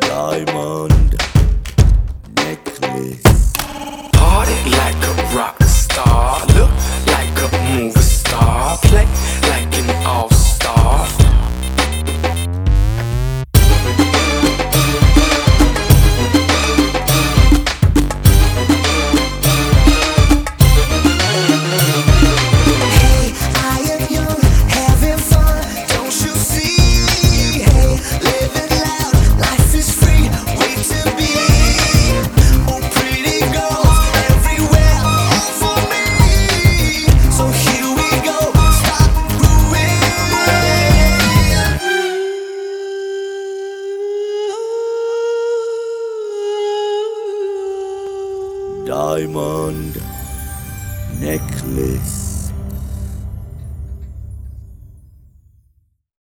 Diamond necklace. Party like diamond necklace.